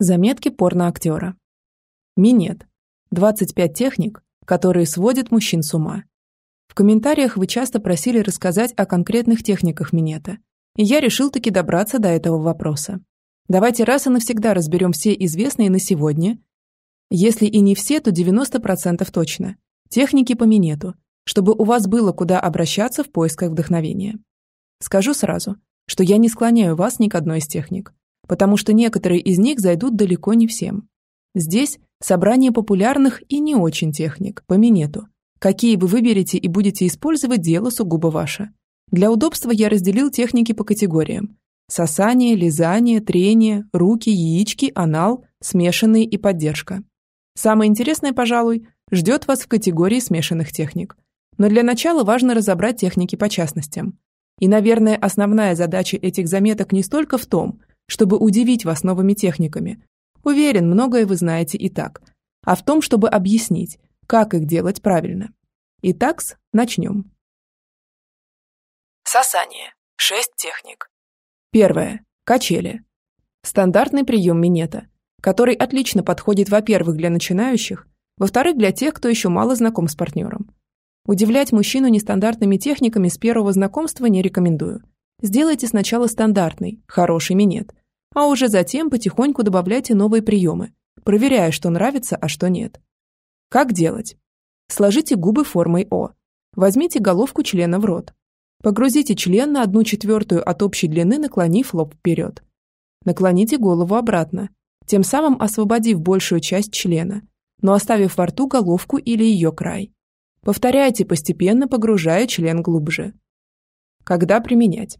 Заметки порноактера. Минет. 25 техник, которые сводят мужчин с ума. В комментариях вы часто просили рассказать о конкретных техниках минета, и я решил таки добраться до этого вопроса. Давайте раз и навсегда разберем все известные на сегодня. Если и не все, то 90% точно. Техники по минету, чтобы у вас было куда обращаться в поисках вдохновения. Скажу сразу, что я не склоняю вас ни к одной из техник, потому что некоторые из них зайдут далеко не всем. Здесь собрание популярных и не очень техник по минету. Какие вы выберете и будете использовать, дело сугубо ваше. Для удобства я разделил техники по категориям. Сосание, лизание, трение, руки, яички, анал, смешанные и поддержка. Самое интересное, пожалуй, ждет вас в категории смешанных техник. Но для начала важно разобрать техники по частностям. И, наверное, основная задача этих заметок не столько в том, чтобы удивить вас новыми техниками. Уверен, многое вы знаете и так. А в том, чтобы объяснить, как их делать правильно. Итак, начнем. Сосание. Шесть техник. Первое. Качели. Стандартный прием минета, который отлично подходит, во-первых, для начинающих, во-вторых, для тех, кто еще мало знаком с партнером. Удивлять мужчину нестандартными техниками с первого знакомства не рекомендую. Сделайте сначала стандартный, хороший минет, а уже затем потихоньку добавляйте новые приемы, проверяя, что нравится, а что нет. Как делать? Сложите губы формой О. Возьмите головку члена в рот. Погрузите член на одну четвертую от общей длины, наклонив лоб вперед. Наклоните голову обратно, тем самым освободив большую часть члена, но оставив во рту головку или ее край. Повторяйте, постепенно погружая член глубже. Когда применять?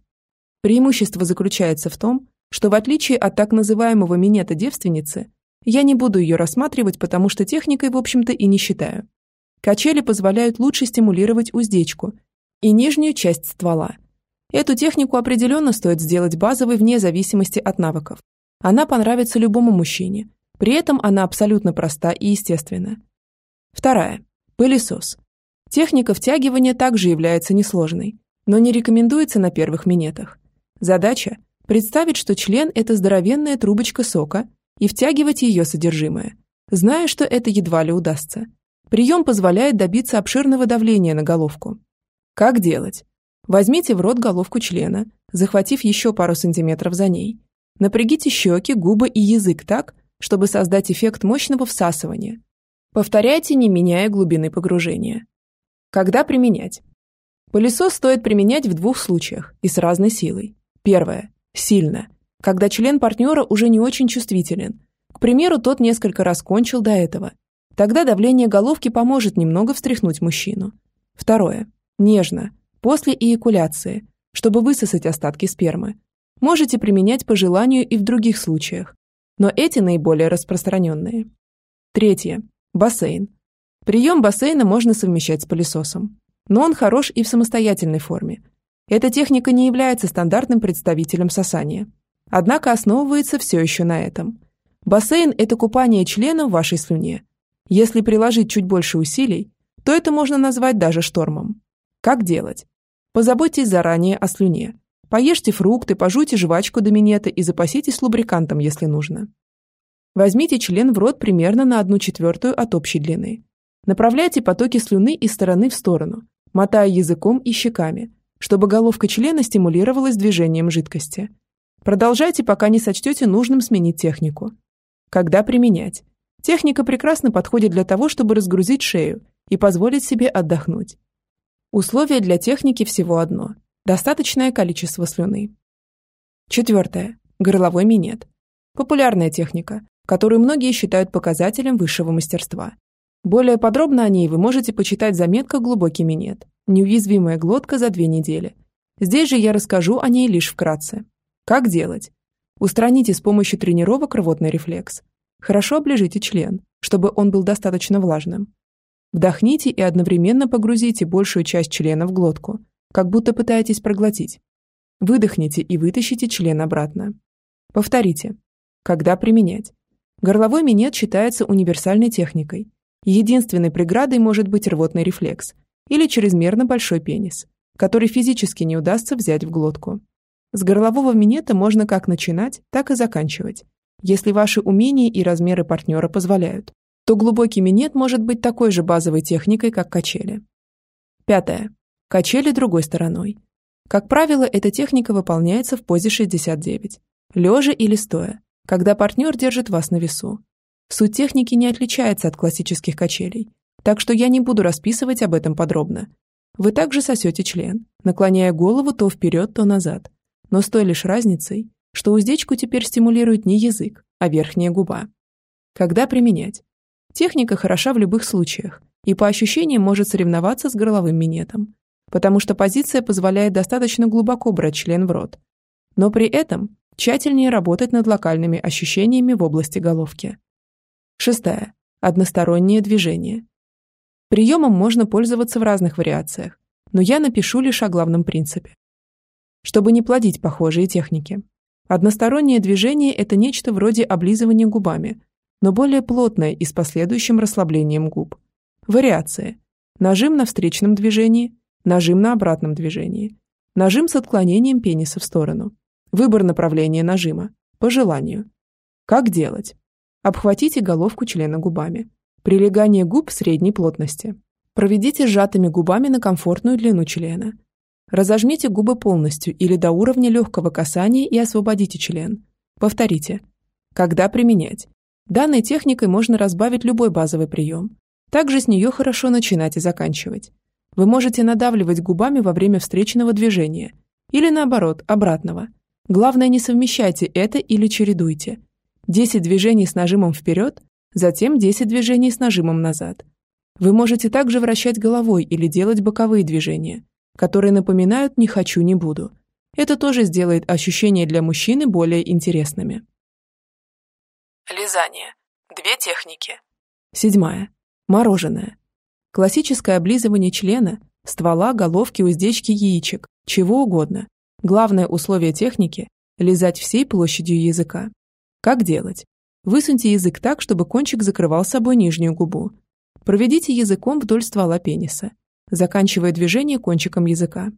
Преимущество заключается в том, что в отличие от так называемого минета девственницы, я не буду ее рассматривать, потому что техникой, в общем-то, и не считаю. Качели позволяют лучше стимулировать уздечку и нижнюю часть ствола. Эту технику определенно стоит сделать базовой вне зависимости от навыков. Она понравится любому мужчине. При этом она абсолютно проста и естественна. Вторая. Пылесос. Техника втягивания также является несложной, но не рекомендуется на первых минетах. Задача – представить, что член – это здоровенная трубочка сока и втягивать ее содержимое, зная, что это едва ли удастся. Прием позволяет добиться обширного давления на головку, как делать? Возьмите в рот головку члена, захватив еще пару сантиметров за ней. Напрягите щеки, губы и язык так, чтобы создать эффект мощного всасывания. Повторяйте, не меняя глубины погружения. Когда применять? Пылесос стоит применять в двух случаях и с разной силой. Первое. Сильно. Когда член партнера уже не очень чувствителен. К примеру, тот несколько раз кончил до этого. Тогда давление головки поможет немного встряхнуть мужчину. Второе. Нежно, после эякуляции, чтобы высосать остатки спермы. Можете применять по желанию и в других случаях, но эти наиболее распространенные. Третье. Бассейн. Прием бассейна можно совмещать с пылесосом, но он хорош и в самостоятельной форме. Эта техника не является стандартным представителем сосания, однако основывается все еще на этом. Бассейн – это купание члена в вашей слюне. Если приложить чуть больше усилий, то это можно назвать даже штормом. Как делать? Позаботьтесь заранее о слюне. Поешьте фрукты, пожуйте жвачку до минета и запаситесь лубрикантом, если нужно. Возьмите член в рот примерно на 1 четвертую от общей длины. Направляйте потоки слюны из стороны в сторону, мотая языком и щеками, чтобы головка члена стимулировалась движением жидкости. Продолжайте, пока не сочтете нужным сменить технику. Когда применять? Техника прекрасно подходит для того, чтобы разгрузить шею и позволить себе отдохнуть. Условие для техники всего одно – достаточное количество слюны. Четвертое. Горловой минет. Популярная техника, которую многие считают показателем высшего мастерства. Более подробно о ней вы можете почитать заметка «Глубокий минет. Неуязвимая глотка за две недели». Здесь же я расскажу о ней лишь вкратце. Как делать? Устраните с помощью тренировок рвотный рефлекс. Хорошо оближите член, чтобы он был достаточно влажным. Вдохните и одновременно погрузите большую часть члена в глотку, как будто пытаетесь проглотить. Выдохните и вытащите член обратно. Повторите. Когда применять? Горловой минет считается универсальной техникой. Единственной преградой может быть рвотный рефлекс или чрезмерно большой пенис, который физически не удастся взять в глотку. С горлового минета можно как начинать, так и заканчивать. если ваши умения и размеры партнера позволяют, то глубокий минет может быть такой же базовой техникой, как качели. Пятое. Качели другой стороной. Как правило, эта техника выполняется в позе 69, лежа или стоя, когда партнер держит вас на весу. Суть техники не отличается от классических качелей, так что я не буду расписывать об этом подробно. Вы также сосете член, наклоняя голову то вперед, то назад, но с той лишь разницей, что уздечку теперь стимулирует не язык, а верхняя губа. Когда применять? Техника хороша в любых случаях и по ощущениям может соревноваться с горловым минетом, потому что позиция позволяет достаточно глубоко брать член в рот, но при этом тщательнее работать над локальными ощущениями в области головки. Шестая. Одностороннее движение. Приемом можно пользоваться в разных вариациях, но я напишу лишь о главном принципе. Чтобы не плодить похожие техники. Одностороннее движение – это нечто вроде облизывания губами, но более плотное и с последующим расслаблением губ. Вариации. Нажим на встречном движении, нажим на обратном движении, нажим с отклонением пениса в сторону, выбор направления нажима, по желанию. Как делать? Обхватите головку члена губами. Прилегание губ средней плотности. Проведите сжатыми губами на комфортную длину члена. Разожмите губы полностью или до уровня легкого касания и освободите член. Повторите. Когда применять? Данной техникой можно разбавить любой базовый прием. Также с нее хорошо начинать и заканчивать. Вы можете надавливать губами во время встречного движения или наоборот, обратного. Главное, не совмещайте это или чередуйте – 10 движений с нажимом вперед, затем 10 движений с нажимом назад. Вы можете также вращать головой или делать боковые движения, которые напоминают «не хочу, не буду». Это тоже сделает ощущения для мужчины более интересными. Лизание. Две техники. Седьмая. Мороженое. Классическое облизывание члена, ствола, головки, уздечки, яичек, чего угодно. Главное условие техники – лизать всей площадью языка. Как делать? Высуньте язык так, чтобы кончик закрывал собой нижнюю губу. Проведите языком вдоль ствола пениса, заканчивая движение кончиком языка.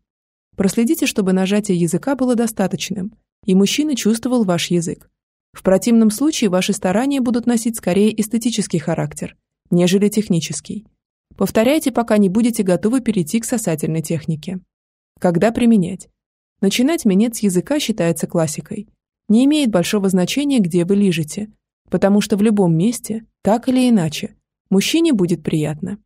Проследите, чтобы нажатие языка было достаточным, и мужчина чувствовал ваш язык. В противном случае ваши старания будут носить скорее эстетический характер, нежели технический. Повторяйте, пока не будете готовы перейти к сосательной технике. Когда применять? Начинать минет с языка считается классикой не имеет большого значения, где вы лежите, потому что в любом месте, так или иначе, мужчине будет приятно.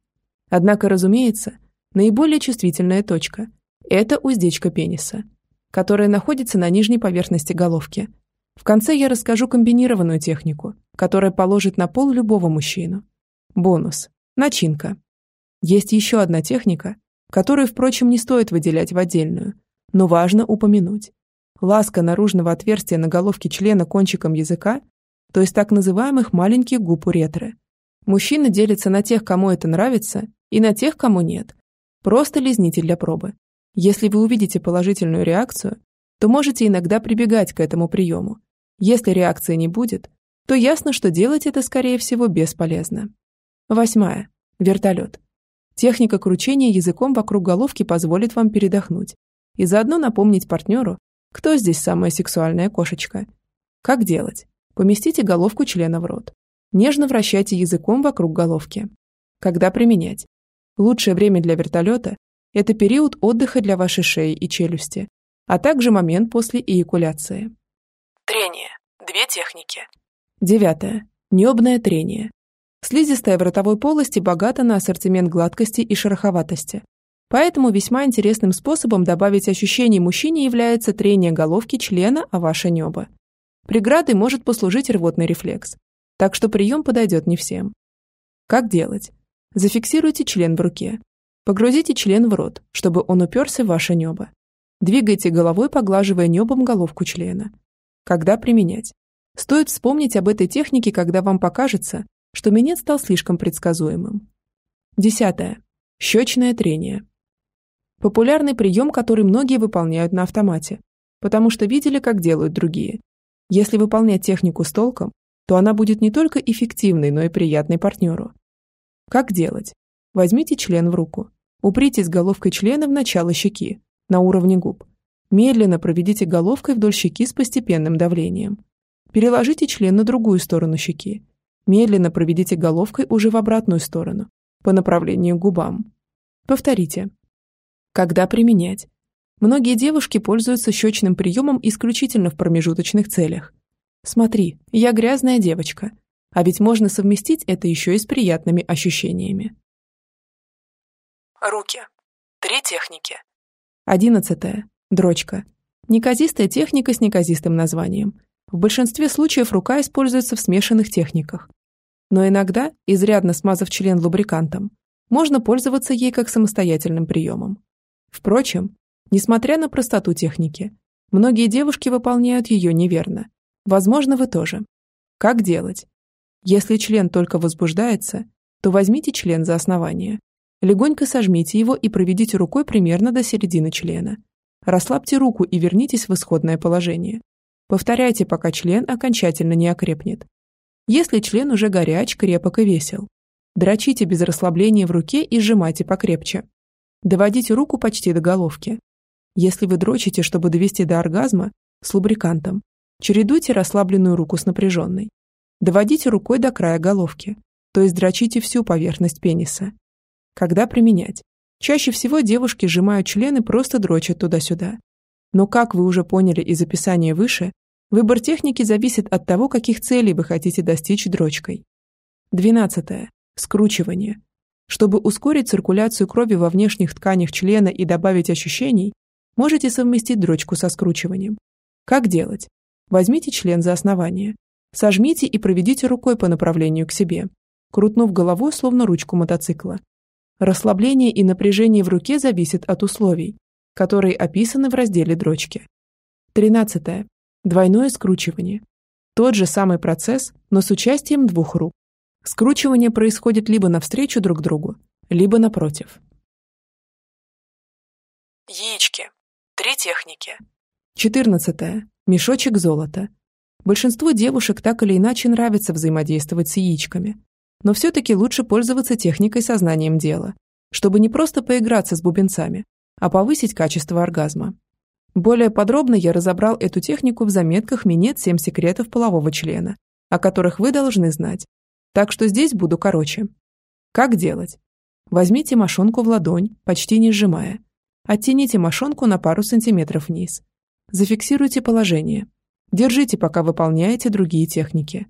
Однако, разумеется, наиболее чувствительная точка – это уздечка пениса, которая находится на нижней поверхности головки. В конце я расскажу комбинированную технику, которая положит на пол любого мужчину. Бонус – начинка. Есть еще одна техника, которую, впрочем, не стоит выделять в отдельную, но важно упомянуть ласка наружного отверстия на головке члена кончиком языка, то есть так называемых маленьких губ уретры. Мужчина делится на тех, кому это нравится, и на тех, кому нет. Просто лизните для пробы. Если вы увидите положительную реакцию, то можете иногда прибегать к этому приему. Если реакции не будет, то ясно, что делать это, скорее всего, бесполезно. Восьмая. Вертолет. Техника кручения языком вокруг головки позволит вам передохнуть и заодно напомнить партнеру, кто здесь самая сексуальная кошечка? Как делать? Поместите головку члена в рот. Нежно вращайте языком вокруг головки. Когда применять? Лучшее время для вертолета – это период отдыха для вашей шеи и челюсти, а также момент после эякуляции. Трение. Две техники. Девятое. Небное трение. Слизистая в ротовой полости богата на ассортимент гладкости и шероховатости, Поэтому весьма интересным способом добавить ощущений мужчине является трение головки члена о ваше небо. Преградой может послужить рвотный рефлекс, так что прием подойдет не всем. Как делать? Зафиксируйте член в руке. Погрузите член в рот, чтобы он уперся в ваше небо. Двигайте головой, поглаживая небом головку члена. Когда применять? Стоит вспомнить об этой технике, когда вам покажется, что минет стал слишком предсказуемым. Десятое. Щечное трение. Популярный прием, который многие выполняют на автомате, потому что видели, как делают другие. Если выполнять технику с толком, то она будет не только эффективной, но и приятной партнеру. Как делать? Возьмите член в руку. Упритесь головкой члена в начало щеки, на уровне губ. Медленно проведите головкой вдоль щеки с постепенным давлением. Переложите член на другую сторону щеки. Медленно проведите головкой уже в обратную сторону, по направлению к губам. Повторите. Когда применять? Многие девушки пользуются щечным приемом исключительно в промежуточных целях. Смотри, я грязная девочка, а ведь можно совместить это еще и с приятными ощущениями. Руки. Три техники. Одиннадцатое. Дрочка. Неказистая техника с неказистым названием. В большинстве случаев рука используется в смешанных техниках. Но иногда, изрядно смазав член лубрикантом, можно пользоваться ей как самостоятельным приемом. Впрочем, несмотря на простоту техники, многие девушки выполняют ее неверно. Возможно, вы тоже. Как делать? Если член только возбуждается, то возьмите член за основание. Легонько сожмите его и проведите рукой примерно до середины члена. Расслабьте руку и вернитесь в исходное положение. Повторяйте, пока член окончательно не окрепнет. Если член уже горяч, крепок и весел, дрочите без расслабления в руке и сжимайте покрепче. Доводите руку почти до головки. Если вы дрочите, чтобы довести до оргазма, с лубрикантом, чередуйте расслабленную руку с напряженной. Доводите рукой до края головки, то есть дрочите всю поверхность пениса. Когда применять? Чаще всего девушки сжимают члены просто дрочат туда-сюда. Но, как вы уже поняли из описания выше, выбор техники зависит от того, каких целей вы хотите достичь дрочкой. 12. Скручивание. Чтобы ускорить циркуляцию крови во внешних тканях члена и добавить ощущений, можете совместить дрочку со скручиванием. Как делать? Возьмите член за основание. Сожмите и проведите рукой по направлению к себе, крутнув головой, словно ручку мотоцикла. Расслабление и напряжение в руке зависит от условий, которые описаны в разделе дрочки. 13. Двойное скручивание. Тот же самый процесс, но с участием двух рук. Скручивание происходит либо навстречу друг другу, либо напротив. Яички. Три техники. 14. Мешочек золота. Большинству девушек так или иначе нравится взаимодействовать с яичками. Но все-таки лучше пользоваться техникой сознанием дела, чтобы не просто поиграться с бубенцами, а повысить качество оргазма. Более подробно я разобрал эту технику в заметках «Минет 7 секретов полового члена», о которых вы должны знать, так что здесь буду короче. Как делать? Возьмите мошонку в ладонь, почти не сжимая. Оттяните мошонку на пару сантиметров вниз. Зафиксируйте положение. Держите, пока выполняете другие техники.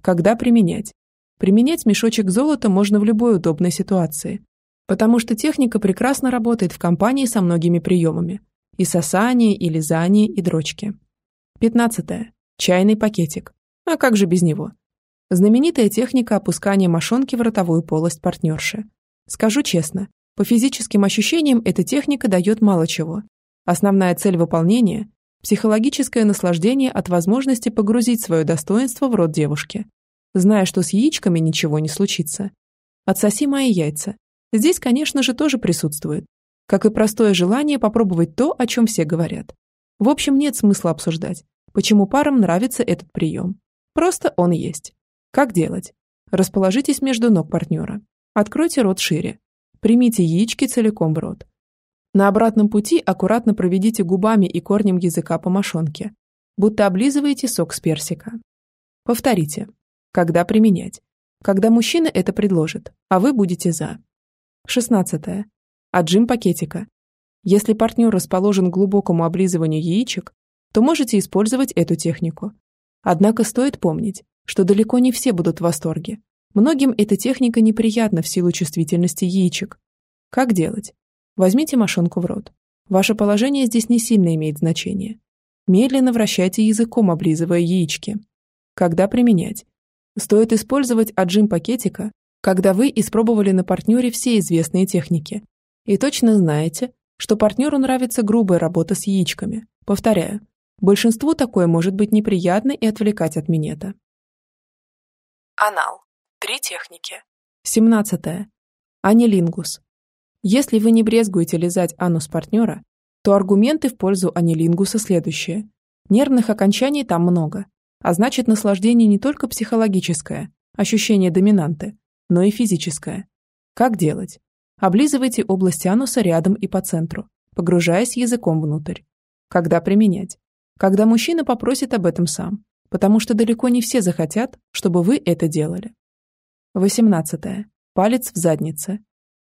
Когда применять? Применять мешочек золота можно в любой удобной ситуации, потому что техника прекрасно работает в компании со многими приемами. И сосание, и лизание, и дрочки. 15. Чайный пакетик. А как же без него? Знаменитая техника опускания мошонки в ротовую полость партнерши. Скажу честно, по физическим ощущениям эта техника дает мало чего. Основная цель выполнения – психологическое наслаждение от возможности погрузить свое достоинство в рот девушки, зная, что с яичками ничего не случится. Отсоси мои яйца. Здесь, конечно же, тоже присутствует, как и простое желание попробовать то, о чем все говорят. В общем, нет смысла обсуждать, почему парам нравится этот прием. Просто он есть. Как делать? Расположитесь между ног партнера. Откройте рот шире. Примите яички целиком в рот. На обратном пути аккуратно проведите губами и корнем языка по мошонке, будто облизываете сок с персика. Повторите. Когда применять? Когда мужчина это предложит, а вы будете за. 16. Отжим пакетика. Если партнер расположен к глубокому облизыванию яичек, то можете использовать эту технику. Однако стоит помнить, что далеко не все будут в восторге. Многим эта техника неприятна в силу чувствительности яичек. Как делать? Возьмите мошонку в рот. Ваше положение здесь не сильно имеет значение. Медленно вращайте языком, облизывая яички. Когда применять? Стоит использовать отжим пакетика, когда вы испробовали на партнере все известные техники. И точно знаете, что партнеру нравится грубая работа с яичками. Повторяю, большинству такое может быть неприятно и отвлекать от минета. Анал. Три техники. 17. Анилингус. Если вы не брезгуете лизать анус партнера, то аргументы в пользу анилингуса следующие. Нервных окончаний там много, а значит наслаждение не только психологическое, ощущение доминанты, но и физическое. Как делать? Облизывайте область ануса рядом и по центру, погружаясь языком внутрь. Когда применять? Когда мужчина попросит об этом сам, потому что далеко не все захотят, чтобы вы это делали. 18. Палец в заднице.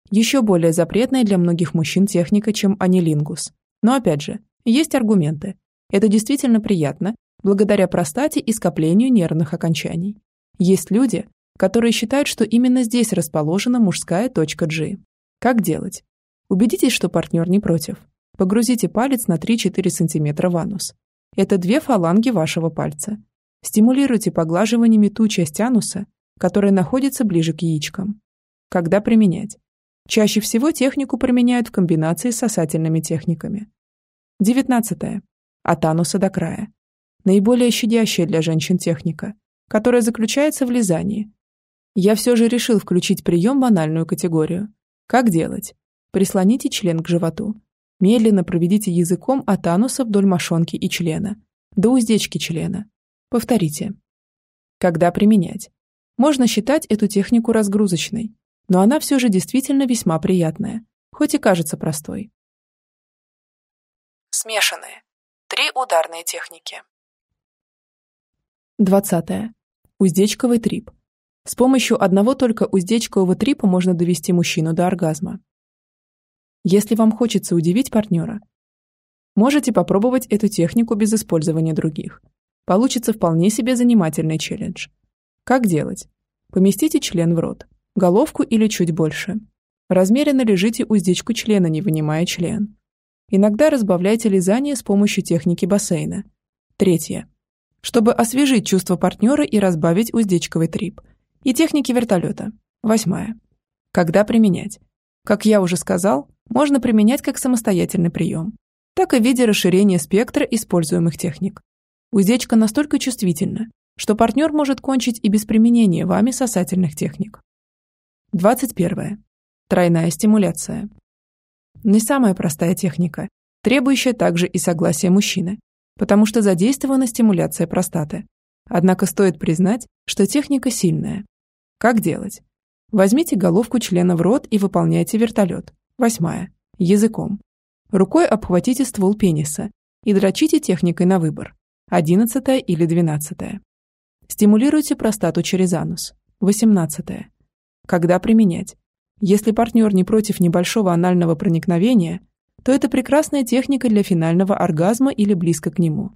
Еще более запретная для многих мужчин техника, чем анилингус. Но опять же, есть аргументы. Это действительно приятно, благодаря простате и скоплению нервных окончаний. Есть люди, которые считают, что именно здесь расположена мужская точка G. Как делать? Убедитесь, что партнер не против. Погрузите палец на 3-4 см в анус. Это две фаланги вашего пальца. Стимулируйте поглаживаниями ту часть ануса, которая находится ближе к яичкам. Когда применять? Чаще всего технику применяют в комбинации с сосательными техниками. 19. От ануса до края. Наиболее щадящая для женщин техника, которая заключается в лизании. Я все же решил включить прием в анальную категорию. Как делать? Прислоните член к животу. Медленно проведите языком от ануса вдоль мошонки и члена, до уздечки члена. Повторите. Когда применять? Можно считать эту технику разгрузочной, но она все же действительно весьма приятная, хоть и кажется простой. Смешанные. Три ударные техники. 20. Уздечковый трип. С помощью одного только уздечкового трипа можно довести мужчину до оргазма. Если вам хочется удивить партнера, можете попробовать эту технику без использования других. Получится вполне себе занимательный челлендж. Как делать? Поместите член в рот, головку или чуть больше. Размеренно лежите уздечку члена, не вынимая член. Иногда разбавляйте лизание с помощью техники бассейна. Третье. Чтобы освежить чувство партнера и разбавить уздечковый трип. И техники вертолета. Восьмая. Когда применять? Как я уже сказал, можно применять как самостоятельный прием, так и в виде расширения спектра используемых техник. Уздечка настолько чувствительна, что партнер может кончить и без применения вами сосательных техник. 21. Тройная стимуляция. Не самая простая техника, требующая также и согласия мужчины, потому что задействована стимуляция простаты. Однако стоит признать, что техника сильная. Как делать? Возьмите головку члена в рот и выполняйте вертолет. Восьмая. Языком. Рукой обхватите ствол пениса и дрочите техникой на выбор. Одиннадцатая или двенадцатая. Стимулируйте простату через анус. 18. Когда применять? Если партнер не против небольшого анального проникновения, то это прекрасная техника для финального оргазма или близко к нему.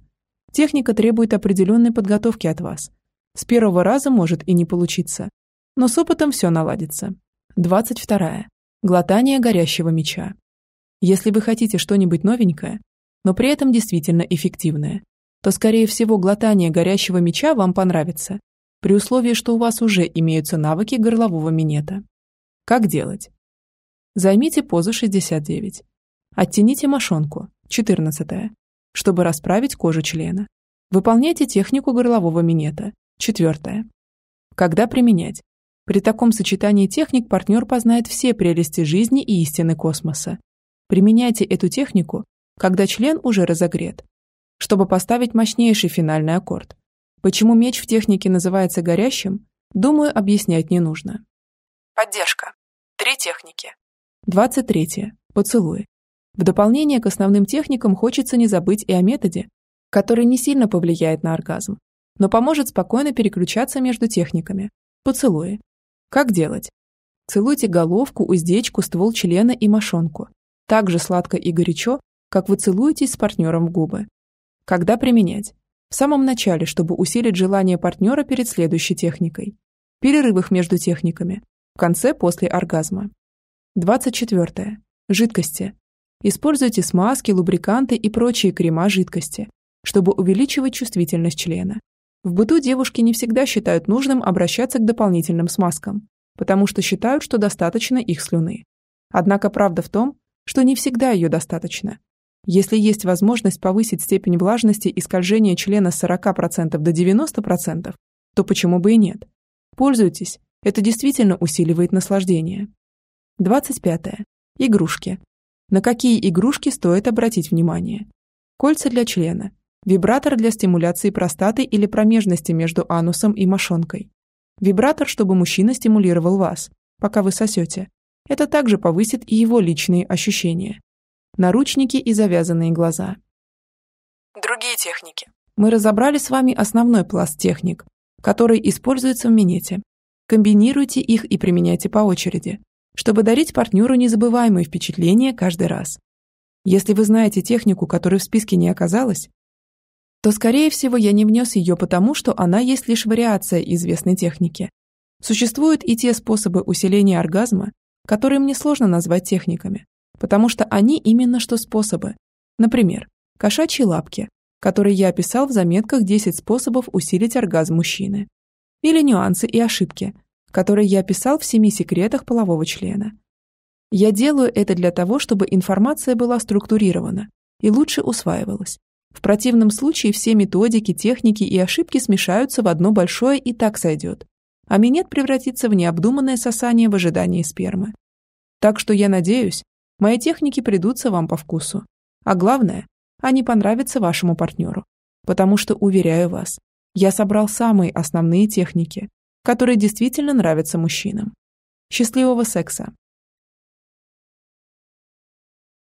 Техника требует определенной подготовки от вас. С первого раза может и не получиться. Но с опытом все наладится. 22. Глотание горящего меча. Если вы хотите что-нибудь новенькое, но при этом действительно эффективное, то, скорее всего, глотание горящего меча вам понравится, при условии, что у вас уже имеются навыки горлового минета. Как делать? Займите позу 69. Оттяните мошонку, 14 чтобы расправить кожу члена. Выполняйте технику горлового минета, 4 Когда применять? При таком сочетании техник партнер познает все прелести жизни и истины космоса. Применяйте эту технику, когда член уже разогрет, чтобы поставить мощнейший финальный аккорд. Почему меч в технике называется горящим, думаю, объяснять не нужно. Поддержка. Три техники. 23. Поцелуй. В дополнение к основным техникам хочется не забыть и о методе, который не сильно повлияет на оргазм, но поможет спокойно переключаться между техниками. Поцелуи. Как делать? Целуйте головку, уздечку, ствол члена и мошонку. Так же сладко и горячо, как вы целуетесь с партнером в губы. Когда применять? В самом начале, чтобы усилить желание партнера перед следующей техникой. В перерывах между техниками. В конце после оргазма. 24. Жидкости. Используйте смазки, лубриканты и прочие крема жидкости, чтобы увеличивать чувствительность члена. В быту девушки не всегда считают нужным обращаться к дополнительным смазкам, потому что считают, что достаточно их слюны. Однако правда в том, что не всегда ее достаточно, если есть возможность повысить степень влажности и скольжения члена с 40% до 90%, то почему бы и нет? Пользуйтесь, это действительно усиливает наслаждение. 25. Игрушки. На какие игрушки стоит обратить внимание? Кольца для члена, вибратор для стимуляции простаты или промежности между анусом и мошонкой, вибратор, чтобы мужчина стимулировал вас, пока вы сосете. Это также повысит и его личные ощущения наручники и завязанные глаза. Другие техники. Мы разобрали с вами основной пласт техник, который используется в минете. Комбинируйте их и применяйте по очереди, чтобы дарить партнеру незабываемые впечатления каждый раз. Если вы знаете технику, которой в списке не оказалось, то, скорее всего, я не внес ее потому, что она есть лишь вариация известной техники. Существуют и те способы усиления оргазма, которые мне сложно назвать техниками, потому что они именно что способы. Например, кошачьи лапки, которые я описал в заметках 10 способов усилить оргазм мужчины. Или нюансы и ошибки, которые я описал в семи секретах полового члена. Я делаю это для того, чтобы информация была структурирована и лучше усваивалась. В противном случае все методики, техники и ошибки смешаются в одно большое и так сойдет, а минет превратится в необдуманное сосание в ожидании спермы. Так что я надеюсь, мои техники придутся вам по вкусу. А главное, они понравятся вашему партнеру. Потому что, уверяю вас, я собрал самые основные техники, которые действительно нравятся мужчинам. Счастливого секса!